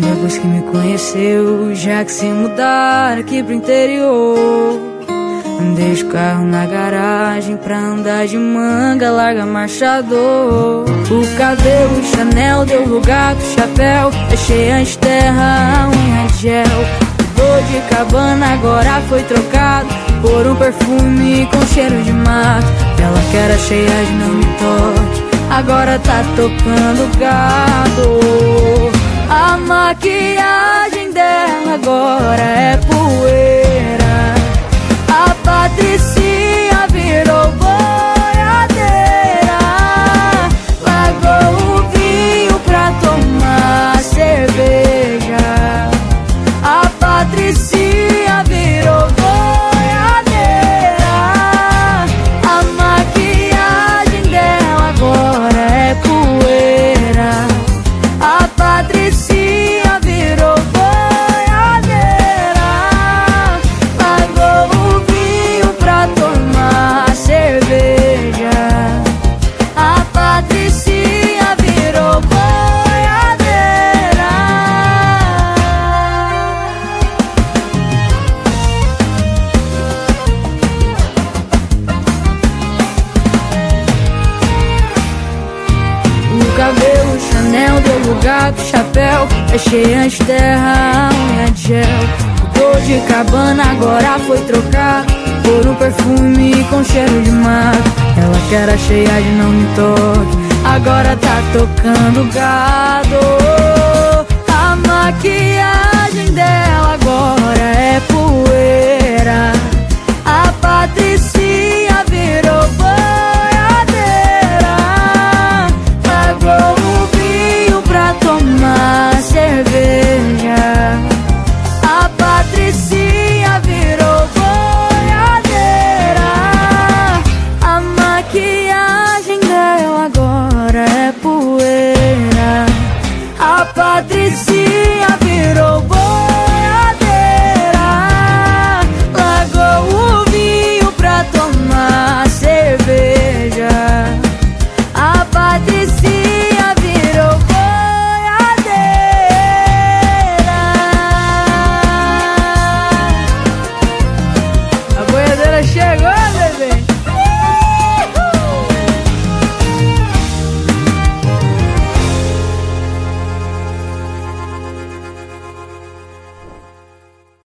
Depois que me conheceu, já que se mudar aqui pro interior. Deixa o carro na garagem pra andar de manga, larga marchador. O cabelo Chanel deu lugar pro chapéu, deixei antes terra, unha de gel. O de cabana agora foi trocado por um perfume com cheiro de mato. Ela que era cheia de não me toque, agora tá tocando gado. A maquiagem dela agora é poeira. Chanel deu lugar pro chapéu cheia de terra, unha de gel. O de cabana agora foi trocar Por um perfume com cheiro de mato Ela que era cheia de não me toque Agora tá tocando gado